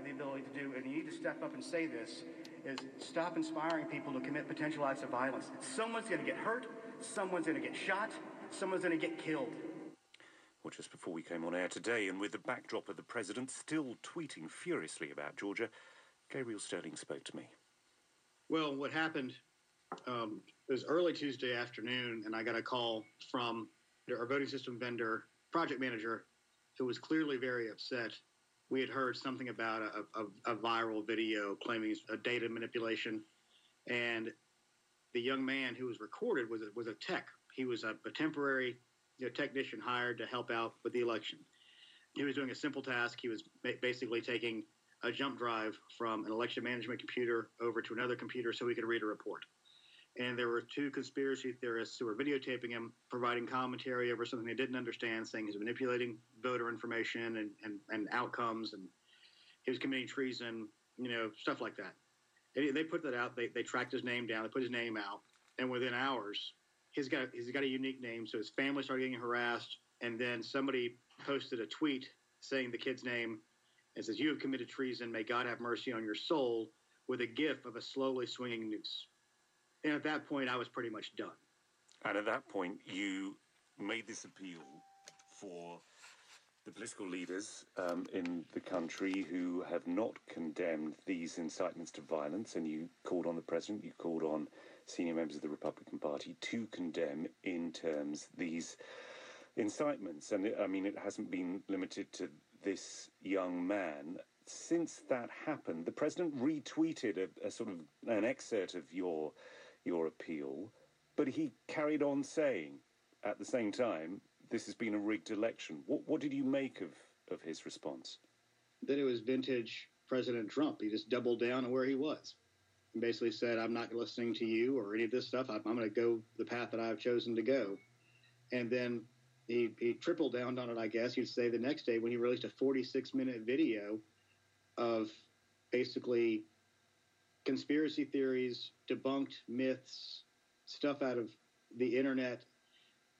have the ability to do, and you need to step up and say this, is stop inspiring people to commit potential acts of violence. Someone's going to get hurt, someone's going to get shot, someone's going to get killed. Well, just before we came on air today, and with the backdrop of the president still tweeting furiously about Georgia, Gabriel Sterling spoke to me. Well, what happened um, it was early Tuesday afternoon, and I got a call from our voting system vendor, project manager, who was clearly very upset. We had heard something about a, a, a viral video claiming a data manipulation, and the young man who was recorded was a, was a tech. He was a, a temporary you know, technician hired to help out with the election. He was doing a simple task. He was basically taking a jump drive from an election management computer over to another computer so he could read a report. And there were two conspiracy theorists who were videotaping him, providing commentary over something they didn't understand, saying he's manipulating voter information and, and, and outcomes, and he was committing treason, you know, stuff like that. They, they put that out. They, they tracked his name down. They put his name out, and within hours, he's got he's got a unique name. So his family started getting harassed, and then somebody posted a tweet saying the kid's name and says, "You have committed treason. May God have mercy on your soul." With a gif of a slowly swinging noose. And at that point, I was pretty much done. And at that point, you made this appeal for the political leaders um, in the country who have not condemned these incitements to violence, and you called on the president, you called on senior members of the Republican Party to condemn in terms these incitements. And I mean, it hasn't been limited to this young man. Since that happened, the president retweeted a, a sort of an excerpt of your your appeal, but he carried on saying at the same time, this has been a rigged election. What, what did you make of, of his response? That it was vintage President Trump. He just doubled down on where he was and basically said, I'm not listening to you or any of this stuff. I'm, I'm going to go the path that I've chosen to go. And then he, he tripled down on it, I guess you'd say, the next day when he released a 46 minute video of basically conspiracy theories, debunked myths, stuff out of the internet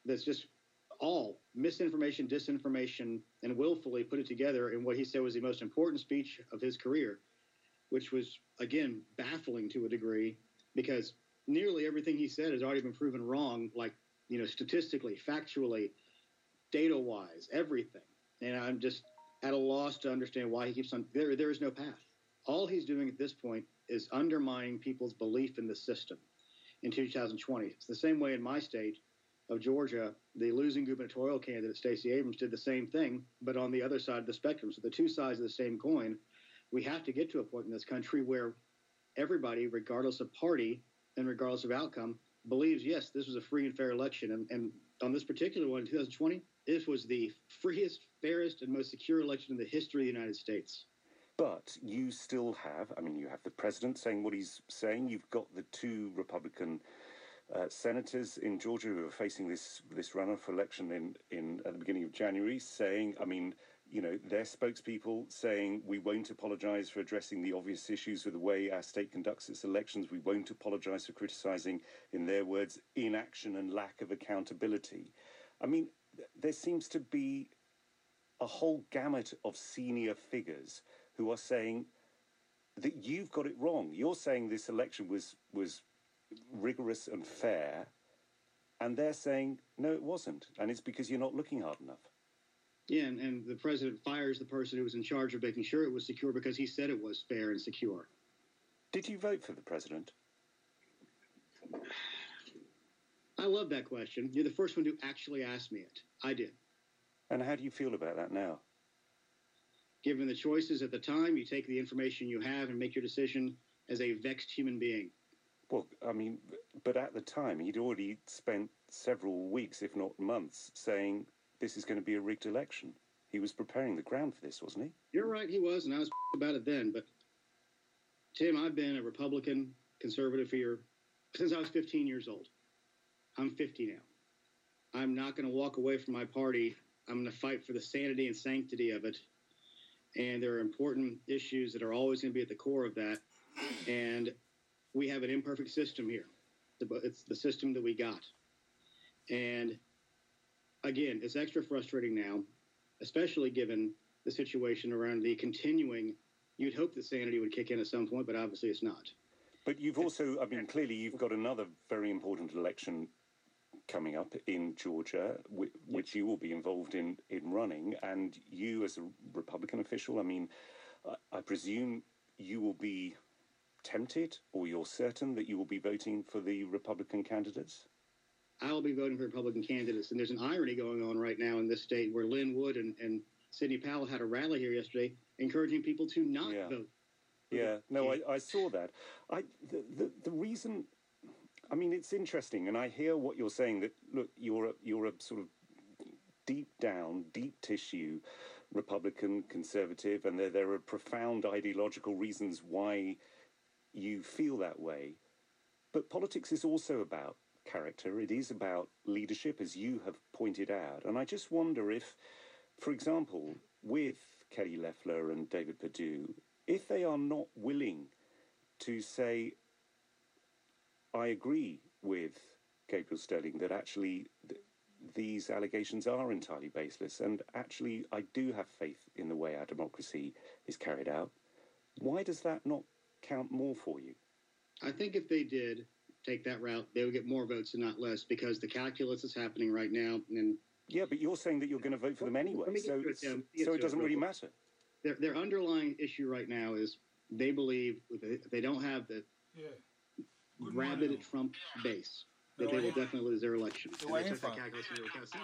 that's just all misinformation, disinformation, and willfully put it together in what he said was the most important speech of his career, which was, again, baffling to a degree because nearly everything he said has already been proven wrong, like, you know, statistically, factually, data wise, everything. And I'm just at a loss to understand why he keeps on. There, there is no path. All he's doing at this point is undermining people's belief in the system in 2020. It's the same way in my state of Georgia, the losing gubernatorial candidate, Stacey Abrams, did the same thing, but on the other side of the spectrum. So the two sides of the same coin. We have to get to a point in this country where everybody, regardless of party and regardless of outcome, believes, yes, this was a free and fair election. And, and on this particular one in 2020, this was the freest, fairest, and most secure election in the history of the United States. But you still have, I mean, you have the president saying what he's saying. You've got the two Republican uh, senators in Georgia who are facing this this runoff election in, in at the beginning of January, saying, I mean, you know, their spokespeople saying we won't apologise for addressing the obvious issues with the way our state conducts its elections. We won't apologise for criticising, in their words, inaction and lack of accountability. I mean, there seems to be a whole gamut of senior figures who are saying that you've got it wrong. You're saying this election was was rigorous and fair, and they're saying no, it wasn't, and it's because you're not looking hard enough. Yeah, and, and the president fires the person who was in charge of making sure it was secure because he said it was fair and secure. Did you vote for the president? I love that question. You're the first one to actually ask me it. I did. And how do you feel about that now? Given the choices at the time, you take the information you have and make your decision as a vexed human being. Well, I mean, but at the time, he'd already spent several weeks, if not months, saying this is going to be a rigged election. He was preparing the ground for this, wasn't he? You're right, he was, and I was about it then. But Tim, I've been a Republican conservative for your, since I was 15 years old. I'm 50 now. I'm not going to walk away from my party. I'm going to fight for the sanity and sanctity of it and there are important issues that are always going to be at the core of that. And we have an imperfect system here. It's the system that we got. And again, it's extra frustrating now, especially given the situation around the continuing You'd hope that sanity would kick in at some point, but obviously it's not. But you've also, I mean, clearly you've got another very important election coming up in Georgia, which, which you will be involved in in running, and you as a Republican official, I mean, I, I presume you will be tempted, or you're certain that you will be voting for the Republican candidates. I will be voting for Republican candidates, and there's an irony going on right now in this state where Lin Wood and, and Sidney Powell had a rally here yesterday encouraging people to not Yeah. vote. Yeah, no, I, I saw that. I the, the the reason, I mean, it's interesting, and I hear what you're saying. That look, you're a, you're a sort of deep down, deep tissue Republican conservative, and there there are profound ideological reasons why you feel that way. But politics is also about character. It is about leadership, as you have pointed out. And I just wonder if, for example, with Kelly Loeffler and David Perdue, if they are not willing to say, I agree with Gabriel Sterling that actually th- these allegations are entirely baseless, and actually I do have faith in the way our democracy is carried out. Why does that not count more for you? I think if they did take that route, they would get more votes and not less because the calculus is happening right now. And Yeah, but you're saying that you're going to vote for them anyway, get so it, Tim. Let me get so it it doesn't really matter. their, their underlying issue right now is they believe if they don't have the Yeah. Rabid. Trump base, that they will definitely lose their election. Where And they took that calculus into account.